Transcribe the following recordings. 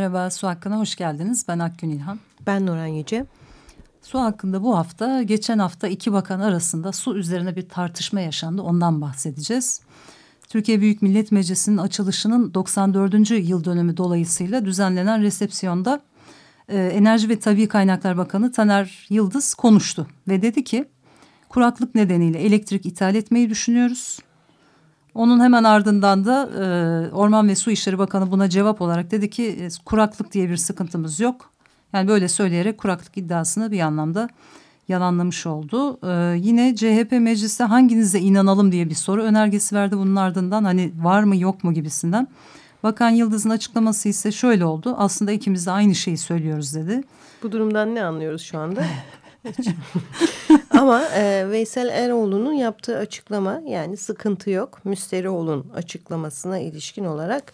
Merhaba, Su Hakkı'na hoş geldiniz. Ben Akgün İlhan. Ben Nuran Yüce. Su hakkında bu hafta, geçen hafta iki bakan arasında su üzerine bir tartışma yaşandı. Ondan bahsedeceğiz. Türkiye Büyük Millet Meclisi'nin açılışının 94. yıl dönümü dolayısıyla düzenlenen resepsiyonda e, Enerji ve Tabii Kaynaklar Bakanı Taner Yıldız konuştu ve dedi ki kuraklık nedeniyle elektrik ithal etmeyi düşünüyoruz. Onun hemen ardından da e, Orman ve Su İşleri Bakanı buna cevap olarak dedi ki e, kuraklık diye bir sıkıntımız yok. Yani böyle söyleyerek kuraklık iddiasını bir anlamda yalanlamış oldu. Ee, yine CHP mecliste hanginize inanalım diye bir soru önergesi verdi bunun ardından hani var mı yok mu gibisinden. Bakan Yıldız'ın açıklaması ise şöyle oldu. Aslında ikimiz de aynı şeyi söylüyoruz dedi. Bu durumdan ne anlıyoruz şu anda? Ama e, Veysel Eroğlu'nun yaptığı açıklama yani sıkıntı yok. Müsterioğlu'nun açıklamasına ilişkin olarak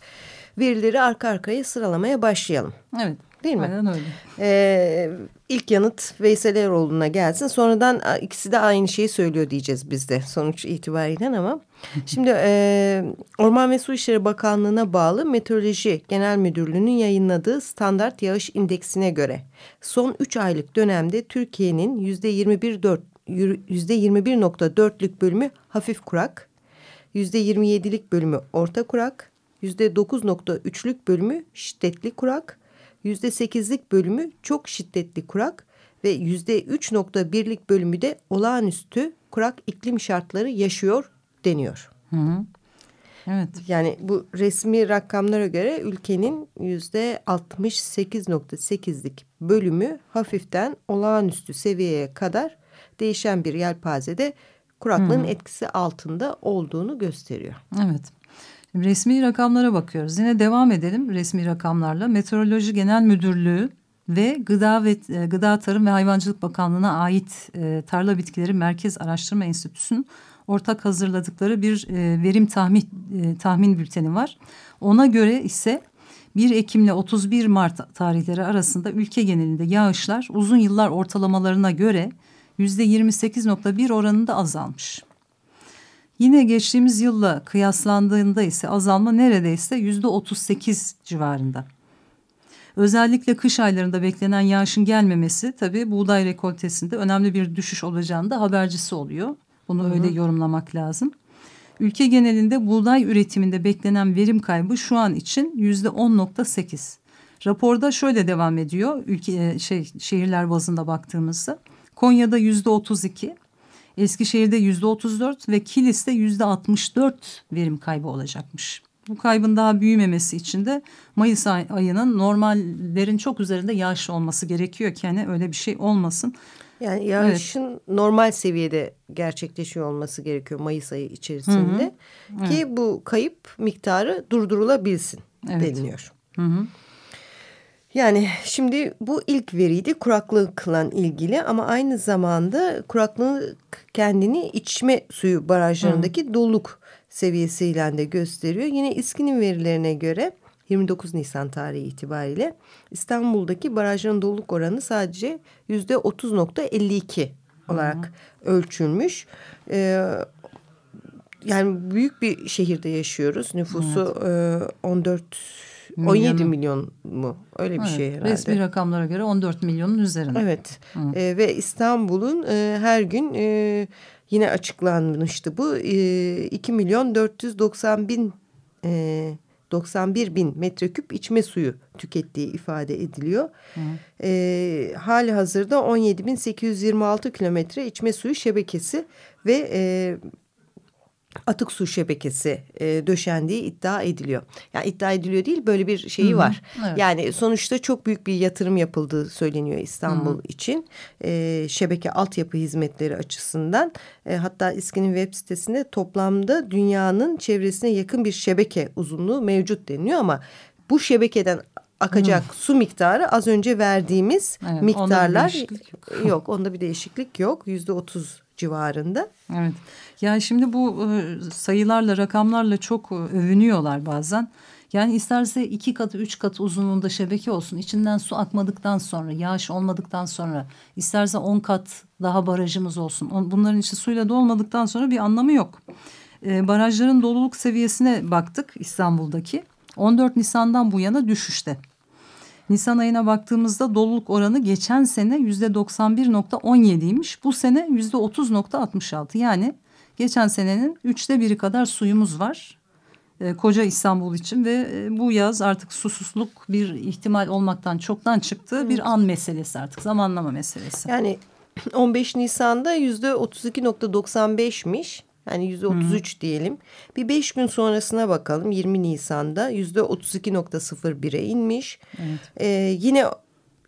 verileri arka arkaya sıralamaya başlayalım. Evet. Değil mi? Aynen öyle. Ee, ilk yanıt Veysel Eroğlu'na gelsin. Sonradan ikisi de aynı şeyi söylüyor diyeceğiz biz de sonuç itibariyle ama. Şimdi e, Orman ve Su İşleri Bakanlığı'na bağlı Meteoroloji Genel Müdürlüğü'nün yayınladığı standart yağış indeksine göre son 3 aylık dönemde Türkiye'nin yüzde %21.4'lük bölümü hafif kurak, yüzde 27'lik bölümü orta kurak, yüzde 9.3'lük bölümü şiddetli kurak, yüzde sekizlik bölümü çok şiddetli kurak ve yüzde üç nokta birlik bölümü de olağanüstü kurak iklim şartları yaşıyor deniyor. Hı hı. Evet. Yani bu resmi rakamlara göre ülkenin yüzde 68.8'lik bölümü hafiften olağanüstü seviyeye kadar değişen bir yelpazede kuraklığın hı. etkisi altında olduğunu gösteriyor. Evet. Resmi rakamlara bakıyoruz. Yine devam edelim resmi rakamlarla. Meteoroloji Genel Müdürlüğü ve Gıda ve e, Gıda Tarım ve Hayvancılık Bakanlığı'na ait e, Tarla Bitkileri Merkez Araştırma Enstitüsü'nün ortak hazırladıkları bir e, verim tahmin e, tahmin bülteni var. Ona göre ise 1 Ekim ile 31 Mart tarihleri arasında ülke genelinde yağışlar uzun yıllar ortalamalarına göre %28.1 oranında azalmış. Yine geçtiğimiz yılla kıyaslandığında ise azalma neredeyse yüzde 38 civarında. Özellikle kış aylarında beklenen yağışın gelmemesi tabii buğday rekoltesinde önemli bir düşüş olacağını da habercisi oluyor. Bunu hı hı. öyle yorumlamak lazım. Ülke genelinde buğday üretiminde beklenen verim kaybı şu an için yüzde 10.8. Raporda şöyle devam ediyor ülke e, şey şehirler bazında baktığımızda. Konya'da yüzde 32, Eskişehir'de yüzde 34 ve Kilis'te yüzde 64 verim kaybı olacakmış. Bu kaybın daha büyümemesi için de Mayıs ay ayının normallerin çok üzerinde yağış olması gerekiyor ki hani öyle bir şey olmasın. Yani yağışın evet. normal seviyede gerçekleşiyor olması gerekiyor Mayıs ayı içerisinde. Hı hı. Ki evet. bu kayıp miktarı durdurulabilsin evet. deniliyor. Hı hı. Yani şimdi bu ilk veriydi kuraklıkla ilgili ama aynı zamanda kuraklık kendini içme suyu barajlarındaki Hı. doluluk seviyesiyle de gösteriyor. Yine İSKİ'nin verilerine göre 29 Nisan tarihi itibariyle İstanbul'daki barajların doluluk oranı sadece yüzde 30.52 olarak Hı. ölçülmüş. Ee, yani büyük bir şehirde yaşıyoruz. Nüfusu evet. e, 14 milyon. 17 milyon mu? Öyle bir evet, şey herhalde. Resmi rakamlara göre 14 milyonun üzerinde. Evet. E, ve İstanbul'un e, her gün e, yine açıklanmıştı bu. E, 2 milyon 490 bin e, 91 bin metreküp içme suyu tükettiği ifade ediliyor. Hı. E, hali hazırda 17 bin 826 kilometre içme suyu şebekesi ve e, atık su şebekesi e, döşendiği iddia ediliyor. Yani iddia ediliyor değil böyle bir şeyi Hı -hı. var. Evet. Yani sonuçta çok büyük bir yatırım yapıldığı söyleniyor İstanbul Hı -hı. için. E, şebeke altyapı hizmetleri açısından. E, hatta İSKİ'nin web sitesinde toplamda dünyanın çevresine yakın bir şebeke uzunluğu mevcut deniliyor ama bu şebekeden akacak hmm. su miktarı az önce verdiğimiz evet, miktarlar yok. yok. Onda bir değişiklik yok. Yüzde otuz civarında. Evet. Yani şimdi bu e, sayılarla, rakamlarla çok e, övünüyorlar bazen. Yani isterse iki katı, üç katı uzunluğunda şebeke olsun. İçinden su akmadıktan sonra, yağış olmadıktan sonra, isterse on kat daha barajımız olsun. Bunların içi suyla dolmadıktan sonra bir anlamı yok. E, barajların doluluk seviyesine baktık İstanbul'daki. 14 Nisan'dan bu yana düşüşte. Nisan ayına baktığımızda doluluk oranı geçen sene yüzde 91.17'ymiş. Bu sene yüzde 30.66 yani geçen senenin üçte biri kadar suyumuz var. E, koca İstanbul için ve e, bu yaz artık susuzluk bir ihtimal olmaktan çoktan çıktı. Evet. Bir an meselesi artık zamanlama meselesi. Yani 15 Nisan'da yüzde 32.95'miş. Yani yüzde otuz üç diyelim. Bir beş gün sonrasına bakalım. 20 Nisan'da yüzde otuz iki nokta sıfır bire inmiş. Evet. Ee, yine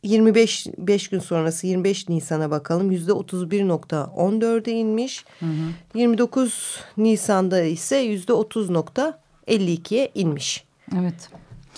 25 beş gün sonrası 25 Nisan'a bakalım. Yüzde otuz bir nokta on dörde inmiş. Hı hı. 29 Nisan'da ise yüzde otuz nokta elli ikiye inmiş. Evet.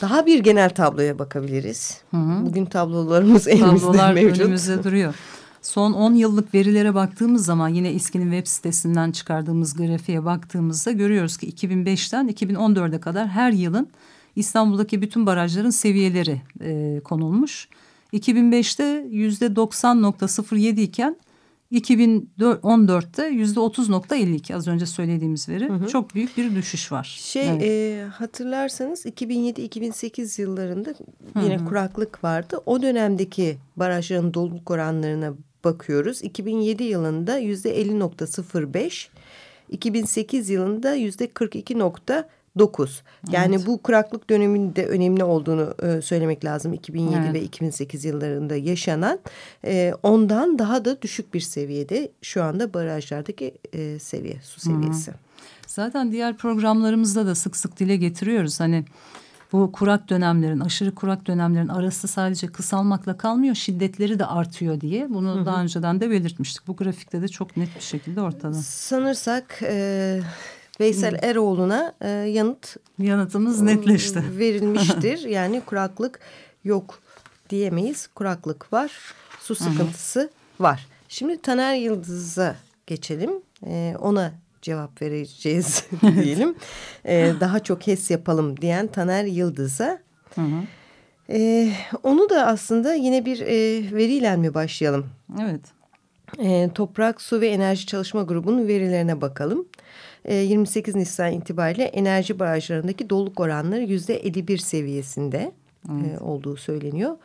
Daha bir genel tabloya bakabiliriz. Hı hı. Bugün tablolarımız elimizde Tablolar mevcut. önümüzde duruyor. Son 10 yıllık verilere baktığımız zaman yine İSKİ'nin web sitesinden çıkardığımız grafiğe baktığımızda görüyoruz ki 2005'ten 2014'e kadar her yılın İstanbul'daki bütün barajların seviyeleri e, konulmuş. 2005'te yüzde 90.07 iken 2014'te yüzde 30.52 az önce söylediğimiz veri hı hı. çok büyük bir düşüş var. Şey evet. e, hatırlarsanız 2007-2008 yıllarında yine hı hı. kuraklık vardı. O dönemdeki barajların doluluk oranlarına bakıyoruz. 2007 yılında yüzde 50.05, 2008 yılında yüzde 42.9. Yani evet. bu kuraklık döneminde önemli olduğunu e, söylemek lazım. 2007 evet. ve 2008 yıllarında yaşanan e, ondan daha da düşük bir seviyede şu anda barajlardaki e, seviye su seviyesi. Hı. Zaten diğer programlarımızda da sık sık dile getiriyoruz. Hani bu kurak dönemlerin, aşırı kurak dönemlerin arası sadece kısalmakla kalmıyor, şiddetleri de artıyor diye. Bunu hı hı. daha önceden de belirtmiştik. Bu grafikte de çok net bir şekilde ortada. Sanırsak e, Veysel. Eroğlu'na e, yanıt yanıtımız netleşti. Verilmiştir. yani kuraklık yok diyemeyiz. Kuraklık var, su sıkıntısı hı hı. var. Şimdi Taner Yıldız'a geçelim. E, ona cevap vereceğiz diyelim. Ee, daha çok HES yapalım diyen Taner Yıldız'a. Hı hı. Ee, onu da aslında yine bir e, veriyle mi başlayalım? Evet. Ee, Toprak, Su ve Enerji Çalışma Grubu'nun verilerine bakalım. Ee, 28 Nisan itibariyle enerji barajlarındaki doluluk oranları yüzde 51 seviyesinde evet. e, olduğu söyleniyor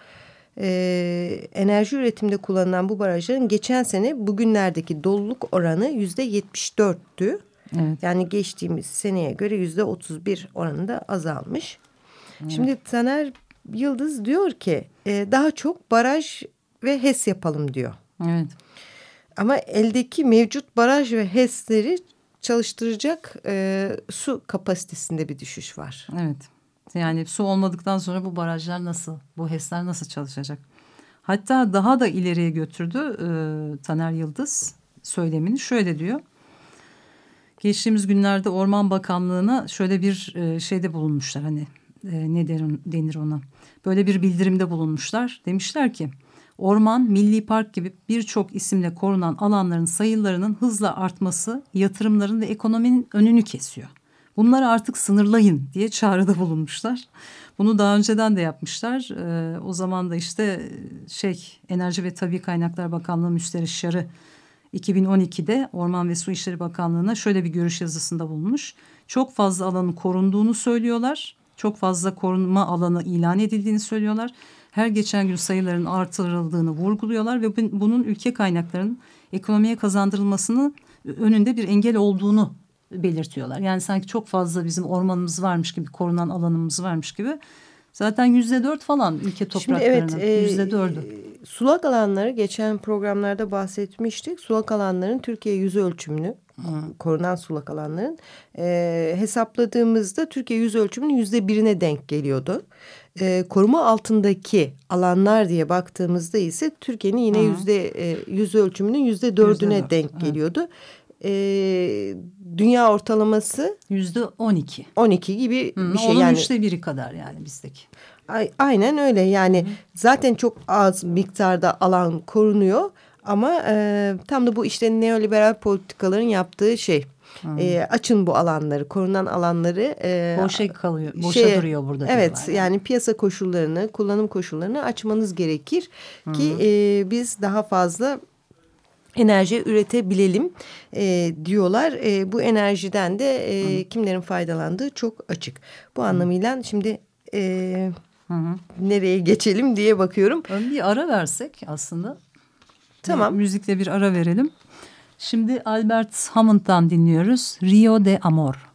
e, enerji üretiminde kullanılan bu barajların geçen sene bugünlerdeki doluluk oranı yüzde yetmiş dörttü. Evet. Yani geçtiğimiz seneye göre yüzde otuz bir oranında azalmış. Evet. Şimdi Taner Yıldız diyor ki e, daha çok baraj ve HES yapalım diyor. Evet. Ama eldeki mevcut baraj ve HES'leri çalıştıracak e, su kapasitesinde bir düşüş var. Evet. Yani su olmadıktan sonra bu barajlar nasıl, bu HES'ler nasıl çalışacak? Hatta daha da ileriye götürdü e, Taner Yıldız söylemini. Şöyle diyor. Geçtiğimiz günlerde Orman Bakanlığı'na şöyle bir e, şeyde bulunmuşlar. Hani e, ne der, denir ona? Böyle bir bildirimde bulunmuşlar. Demişler ki orman, milli park gibi birçok isimle korunan alanların sayılarının hızla artması yatırımların ve ekonominin önünü kesiyor. Bunları artık sınırlayın diye çağrıda bulunmuşlar. Bunu daha önceden de yapmışlar. Ee, o zaman da işte şey Enerji ve Tabi Kaynaklar Bakanlığı Müsteşarı 2012'de Orman ve Su İşleri Bakanlığı'na şöyle bir görüş yazısında bulunmuş. Çok fazla alanın korunduğunu söylüyorlar. Çok fazla korunma alanı ilan edildiğini söylüyorlar. Her geçen gün sayıların artırıldığını vurguluyorlar ve bunun ülke kaynaklarının ekonomiye kazandırılmasını önünde bir engel olduğunu belirtiyorlar. Yani sanki çok fazla bizim ormanımız varmış gibi, korunan alanımız varmış gibi. Zaten yüzde dört falan ülke topraklarının yüzde dördü. E, sulak alanları geçen programlarda bahsetmiştik. Sulak alanların Türkiye yüz ölçümünü korunan sulak alanların e, hesapladığımızda Türkiye yüz ölçümünün yüzde birine denk geliyordu. E, koruma altındaki alanlar diye baktığımızda ise Türkiye'nin yine yüzde e, yüz ölçümünün yüzde dördüne denk geliyordu. E, dünya ortalaması yüzde on iki. On iki gibi Hı, bir şey. Onun yani, üçte biri kadar yani bizdeki. Aynen öyle yani Hı. zaten çok az miktarda alan korunuyor ama e, tam da bu işte neoliberal politikaların yaptığı şey. E, açın bu alanları, korunan alanları. E, boşa kalıyor, boşa şey, duruyor burada. Evet, yani. yani piyasa koşullarını, kullanım koşullarını açmanız gerekir ki e, biz daha fazla enerji üretebilelim e, diyorlar. E, bu enerjiden de e, kimlerin faydalandığı çok açık. Bu Hı. anlamıyla şimdi e, Hı hı. Nereye geçelim diye bakıyorum. Bir ara versek aslında. Tamam. Müzikle bir ara verelim. Şimdi Albert Hammond'dan dinliyoruz. Rio de Amor.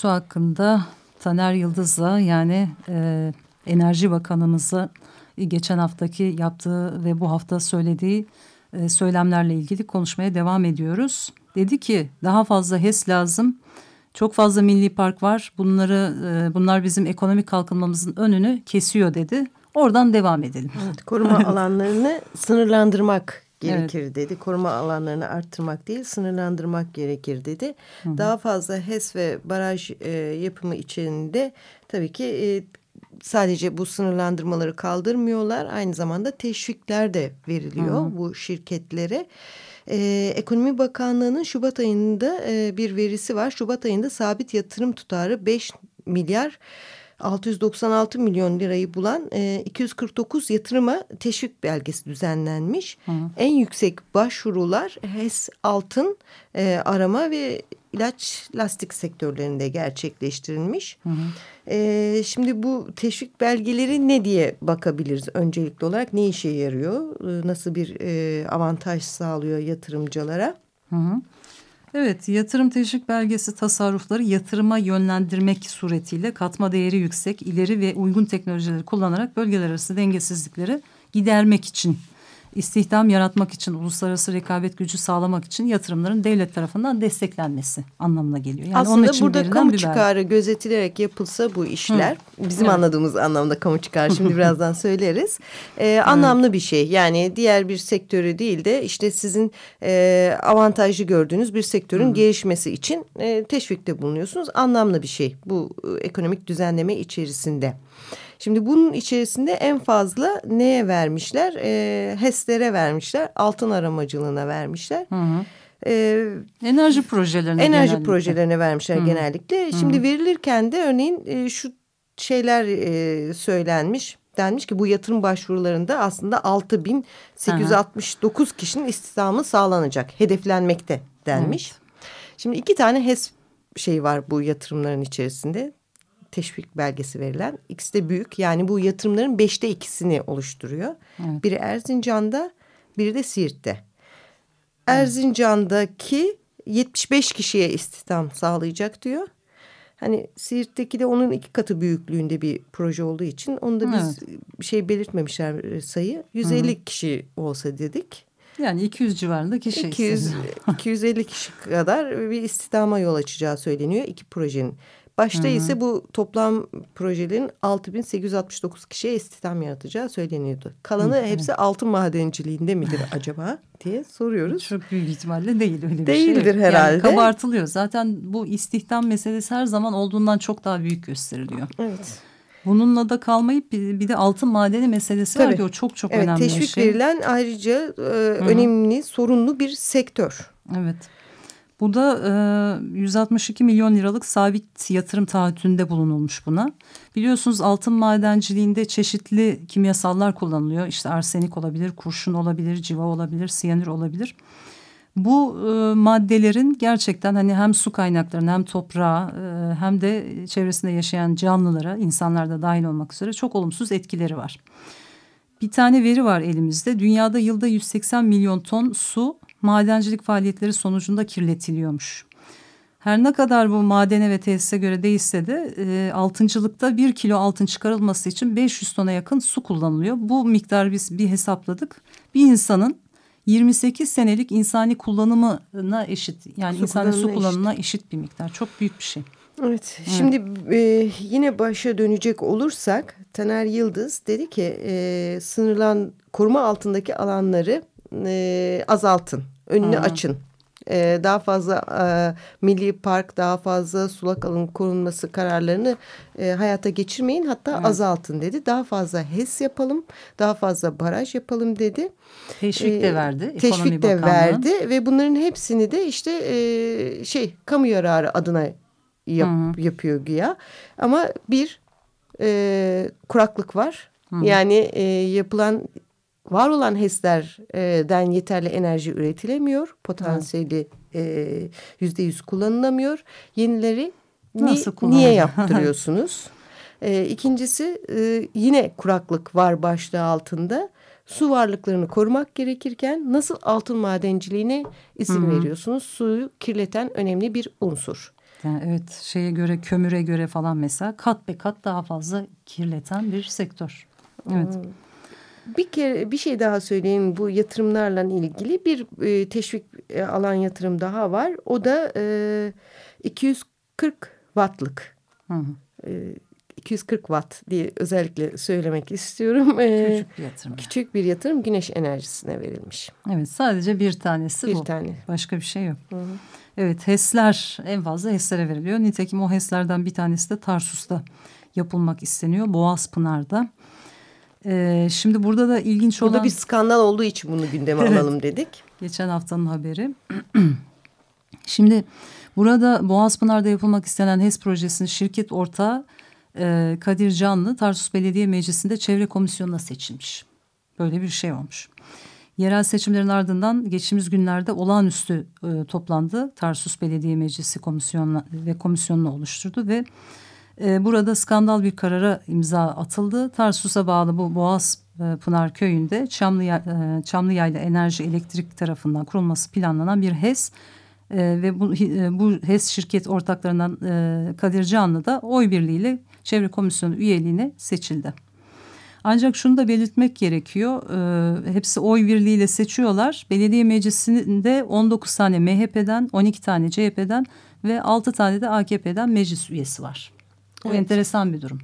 Su hakkında Taner Yıldız'la yani e, Enerji Bakanımızı geçen haftaki yaptığı ve bu hafta söylediği e, söylemlerle ilgili konuşmaya devam ediyoruz. Dedi ki daha fazla HES lazım. Çok fazla milli park var. Bunları e, bunlar bizim ekonomik kalkınmamızın önünü kesiyor dedi. Oradan devam edelim. Evet, koruma alanlarını sınırlandırmak gerekir evet. dedi. Koruma alanlarını arttırmak değil sınırlandırmak gerekir dedi. Hı hı. Daha fazla HES ve baraj e, yapımı içinde tabii ki e, sadece bu sınırlandırmaları kaldırmıyorlar. Aynı zamanda teşvikler de veriliyor hı hı. bu şirketlere. Ee, Ekonomi Bakanlığı'nın Şubat ayında e, bir verisi var. Şubat ayında sabit yatırım tutarı 5 milyar 696 milyon lirayı bulan e, 249 yatırıma teşvik belgesi düzenlenmiş. Hı. En yüksek başvurular HES altın e, arama ve ilaç lastik sektörlerinde gerçekleştirilmiş. Hı hı. E, şimdi bu teşvik belgeleri ne diye bakabiliriz öncelikli olarak? Ne işe yarıyor? E, nasıl bir e, avantaj sağlıyor yatırımcılara? Hı hı. Evet, yatırım teşvik belgesi tasarrufları yatırıma yönlendirmek suretiyle katma değeri yüksek, ileri ve uygun teknolojileri kullanarak bölgeler arası dengesizlikleri gidermek için istihdam yaratmak için, uluslararası rekabet gücü sağlamak için yatırımların devlet tarafından desteklenmesi anlamına geliyor. Yani Aslında onun için burada kamu çıkarı gözetilerek yapılsa bu işler, Hı. bizim evet. anladığımız anlamda kamu çıkarı şimdi birazdan söyleriz. Ee, anlamlı evet. bir şey. Yani diğer bir sektörü değil de işte sizin e, avantajlı gördüğünüz bir sektörün Hı. gelişmesi için e, teşvikte bulunuyorsunuz. Anlamlı bir şey bu e, ekonomik düzenleme içerisinde. Şimdi bunun içerisinde en fazla neye vermişler? E, HES'lere vermişler. Altın aramacılığına vermişler. Hı hı. Ee, enerji projelerine enerji genellikle. projelerine vermişler Hı. genellikle. Şimdi Hı. verilirken de örneğin e, şu şeyler e, söylenmiş. Denmiş ki bu yatırım başvurularında aslında 6869 kişinin istihdamı sağlanacak. Hedeflenmekte denmiş. Evet. Şimdi iki tane HES şey var bu yatırımların içerisinde teşvik belgesi verilen. İkisi de büyük. Yani bu yatırımların beşte ikisini oluşturuyor. Evet. Biri Erzincan'da, biri de Siirt'te. Erzincan'daki 75 kişiye istihdam sağlayacak diyor. Hani Siirt'teki de onun iki katı büyüklüğünde bir proje olduğu için onu da biz evet. şey belirtmemişler sayı. 150 Hı. kişi olsa dedik. Yani 200 civarında kişi 200, 250 kişi kadar bir istihdama yol açacağı söyleniyor iki projenin. Başta Hı -hı. ise bu toplam projelerin 6869 kişiye istihdam yaratacağı söyleniyordu. Kalanı Hı -hı. hepsi altın madenciliğinde midir acaba diye soruyoruz. Çok büyük ihtimalle değil öyle bir Değildir şey. herhalde. Yani kabartılıyor. Zaten bu istihdam meselesi her zaman olduğundan çok daha büyük gösteriliyor. Evet. Bununla da kalmayıp bir, de altın madeni meselesi Tabii. var ki o çok çok evet, önemli bir şey. Teşvik verilen ayrıca e, önemli, sorunlu bir sektör. Evet. Bu da e, 162 milyon liralık sabit yatırım taahhütünde bulunulmuş buna. Biliyorsunuz altın madenciliğinde çeşitli kimyasallar kullanılıyor. İşte arsenik olabilir, kurşun olabilir, civa olabilir, siyanür olabilir. Bu e, maddelerin gerçekten hani hem su kaynaklarına hem toprağa e, hem de çevresinde yaşayan canlılara, insanlar da dahil olmak üzere çok olumsuz etkileri var. Bir tane veri var elimizde. Dünyada yılda 180 milyon ton su madencilik faaliyetleri sonucunda kirletiliyormuş. Her ne kadar bu madene ve tesise göre değişse de e, altıncılıkta bir kilo altın çıkarılması için 500 tona yakın su kullanılıyor. Bu miktar biz bir hesapladık. Bir insanın 28 senelik insani kullanımına eşit. Yani su insani su kullanımına eşit. eşit bir miktar. Çok büyük bir şey. Evet, şimdi e, yine başa dönecek olursak Taner Yıldız dedi ki e, sınırlan koruma altındaki alanları e, azaltın, önünü Hı. açın. E, daha fazla e, milli park, daha fazla sulak alan korunması kararlarını e, hayata geçirmeyin hatta evet. azaltın dedi. Daha fazla HES yapalım, daha fazla baraj yapalım dedi. Teşvik de e, verdi. Teşvik de verdi ve bunların hepsini de işte e, şey kamu yararı adına yap, yapıyor güya. Ama bir e, kuraklık var. Hı. Yani e, yapılan var olan HES'lerden yeterli enerji üretilemiyor. Potansiyeli yüzde yüz kullanılamıyor. Yenileri ni, niye yaptırıyorsunuz? e, ikincisi e, yine kuraklık var başlığı altında. Su varlıklarını korumak gerekirken nasıl altın madenciliğine isim Hı -hı. veriyorsunuz? Suyu kirleten önemli bir unsur. Yani evet şeye göre kömüre göre falan mesela kat be kat daha fazla kirleten bir sektör. Evet. Hmm. Bir kere bir şey daha söyleyeyim bu yatırımlarla ilgili bir e, teşvik e, alan yatırım daha var. O da e, 240 wattlık. Hı hı. E, 240 watt diye özellikle söylemek istiyorum. E, küçük bir yatırım. Küçük bir yatırım güneş enerjisine verilmiş. Evet sadece bir tanesi bir bu. Bir tane. Başka bir şey yok. Hı hı. Evet HES'ler en fazla HES'lere veriliyor. Nitekim o HES'lerden bir tanesi de Tarsus'ta yapılmak isteniyor. Boğazpınar'da. Ee, şimdi burada da ilginç burada olan... Burada bir skandal olduğu için bunu gündeme evet. alalım dedik. Geçen haftanın haberi. şimdi burada Boğazpınar'da yapılmak istenen HES projesinin şirket ortağı e, Kadir Canlı Tarsus Belediye Meclisi'nde çevre komisyonuna seçilmiş. Böyle bir şey olmuş. Yerel seçimlerin ardından geçtiğimiz günlerde olağanüstü e, toplandı. Tarsus Belediye Meclisi komisyonuna ve komisyonunu oluşturdu ve e, burada skandal bir karara imza atıldı. Tarsus'a bağlı bu Boğaz e, Pınar Köyü'nde Çamlı, e, Çamlıyayla Enerji Elektrik tarafından kurulması planlanan bir HES e, ve bu, e, bu HES şirket ortaklarından e, Kadir Canlı da oy birliğiyle Çevre Komisyonu üyeliğine seçildi. Ancak şunu da belirtmek gerekiyor. E, hepsi oy birliğiyle seçiyorlar. Belediye meclisinde 19 tane MHP'den, 12 tane CHP'den ve 6 tane de AKP'den meclis üyesi var. Bu evet. enteresan bir durum.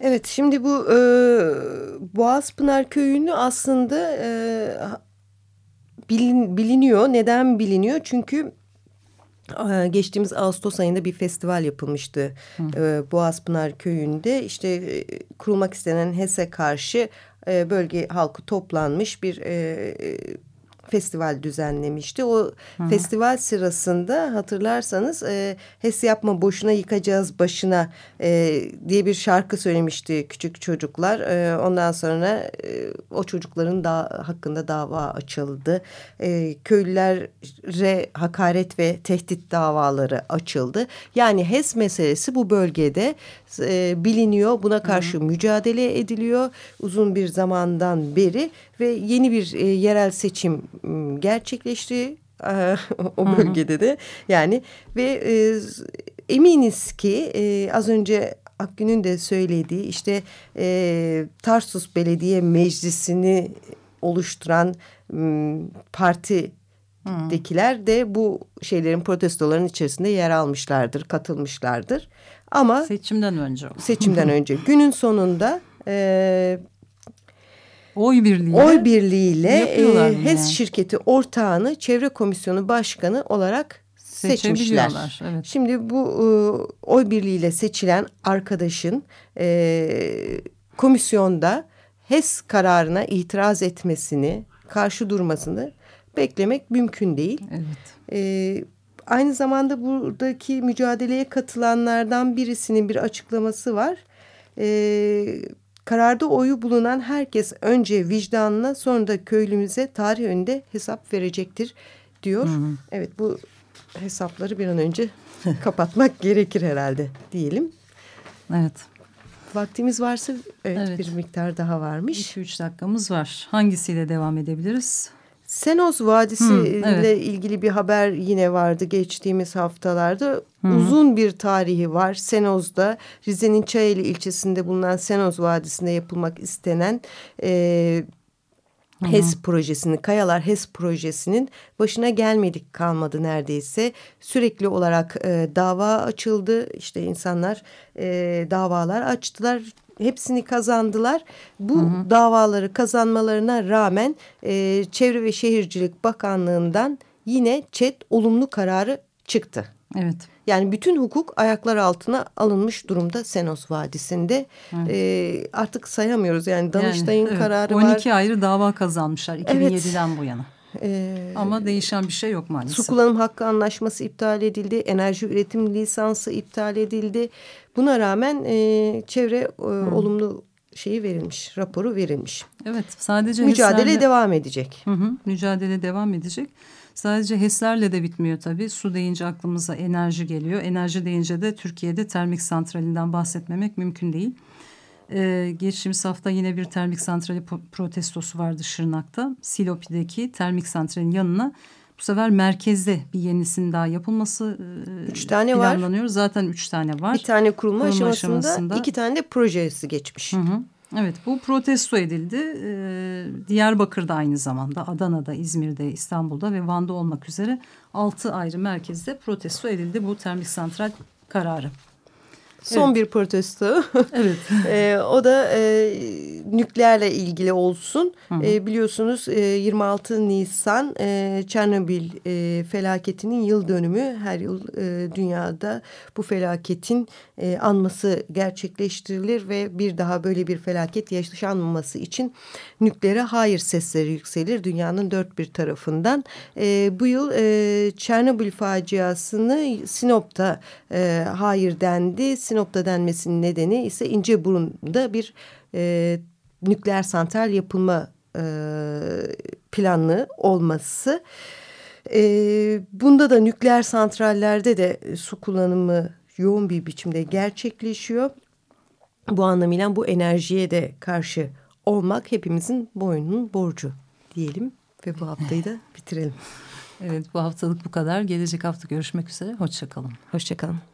Evet şimdi bu e, Boğazpınar Köyü'nü aslında e, bilin, biliniyor. Neden biliniyor? Çünkü Geçtiğimiz Ağustos ayında bir festival yapılmıştı Hı. Boğazpınar Köyü'nde. İşte e, kurulmak istenen HES'e karşı e, bölge halkı toplanmış bir e, festival düzenlemişti. O Hı. festival sırasında hatırlarsanız e, HES yapma boşuna yıkacağız başına e, diye bir şarkı söylemişti küçük çocuklar. E, ondan sonra e, o çocukların da hakkında dava açıldı. E, köylülere hakaret ve tehdit davaları açıldı. Yani HES meselesi bu bölgede e, biliniyor. Buna karşı Hı. mücadele ediliyor uzun bir zamandan beri ve yeni bir e, yerel seçim gerçekleşti o bölgede de yani ve e, eminiz ki e, az önce Akgün'ün de söylediği işte e, Tarsus Belediye Meclisi'ni oluşturan m, parti dekiler de bu şeylerin protestoların içerisinde yer almışlardır, katılmışlardır. Ama seçimden önce. Seçimden önce. Günün sonunda e, Oy birliğiyle. Oy birliğiyle e, HES yani. şirketi ortağını çevre komisyonu başkanı olarak seçmişler. Evet. Şimdi bu e, oy birliğiyle seçilen arkadaşın e, komisyonda HES kararına itiraz etmesini, karşı durmasını beklemek mümkün değil. Evet. E, aynı zamanda buradaki mücadeleye katılanlardan birisinin bir açıklaması var. E, Kararda oyu bulunan herkes önce vicdanına sonra da köylümüze tarih önünde hesap verecektir diyor. Hı hı. Evet bu hesapları bir an önce kapatmak gerekir herhalde diyelim. Evet. Vaktimiz varsa evet, evet. bir miktar daha varmış. 2-3 dakikamız var. Hangisiyle devam edebiliriz? Senos Vadisi hmm, evet. ile ilgili bir haber yine vardı geçtiğimiz haftalarda. Hmm. Uzun bir tarihi var. Senoz'da Rize'nin Çayeli ilçesinde bulunan Senoz Vadisi'nde yapılmak istenen e, HES projesini, Kayalar HES projesinin başına gelmedik kalmadı neredeyse. Sürekli olarak e, dava açıldı. İşte insanlar e, davalar açtılar hepsini kazandılar. Bu hı hı. davaları kazanmalarına rağmen e, Çevre ve Şehircilik Bakanlığı'ndan yine ÇED olumlu kararı çıktı. Evet. Yani bütün hukuk ayaklar altına alınmış durumda Senos Vadisi'nde. Evet. E, artık sayamıyoruz yani Danıştay'ın yani, evet, kararı 12 var. 12 ayrı dava kazanmışlar 2007'den evet. bu yana. Ee, Ama değişen bir şey yok maalesef. Su kullanım hakkı anlaşması iptal edildi. Enerji üretim lisansı iptal edildi. Buna rağmen e, çevre e, olumlu şeyi verilmiş, raporu verilmiş. Evet, sadece mücadele HES'lerle, devam edecek. Hı hı, mücadele devam edecek. Sadece HES'lerle de bitmiyor tabii. Su deyince aklımıza enerji geliyor. Enerji deyince de Türkiye'de termik santralinden bahsetmemek mümkün değil. Ee, geçtiğimiz hafta yine bir termik santrali protestosu vardı Şırnak'ta. Silopi'deki termik santralin yanına Bu sefer merkezde bir yenisinin daha yapılması e, üç tane planlanıyor. Var. Zaten üç tane var. Bir tane kurulma, kurulma aşamasında, aşamasında iki tane de projesi geçmiş. Hı hı. Evet bu protesto edildi. Ee, Diyarbakır'da aynı zamanda Adana'da, İzmir'de, İstanbul'da ve Van'da olmak üzere altı ayrı merkezde protesto edildi bu termik santral kararı. Son evet. bir protesto. evet. e, o da e, nükleerle ilgili olsun. E, biliyorsunuz e, 26 Nisan e, Çernobil e, felaketinin yıl dönümü. Her yıl e, dünyada bu felaketin e, anması gerçekleştirilir ve bir daha böyle bir felaket yaşanmaması için nükleere hayır sesleri yükselir dünyanın dört bir tarafından. E, bu yıl e, Çernobil faciasını Sinop'ta e, hayır dendi. Sinop'ta denmesinin nedeni ise İnceburun'da bir e, nükleer santral yapılma e, planlı olması. E, bunda da nükleer santrallerde de su kullanımı yoğun bir biçimde gerçekleşiyor. Bu anlamıyla bu enerjiye de karşı olmak hepimizin boynunun borcu diyelim ve bu haftayı da bitirelim. Evet bu haftalık bu kadar. Gelecek hafta görüşmek üzere. Hoşçakalın. Hoşçakalın.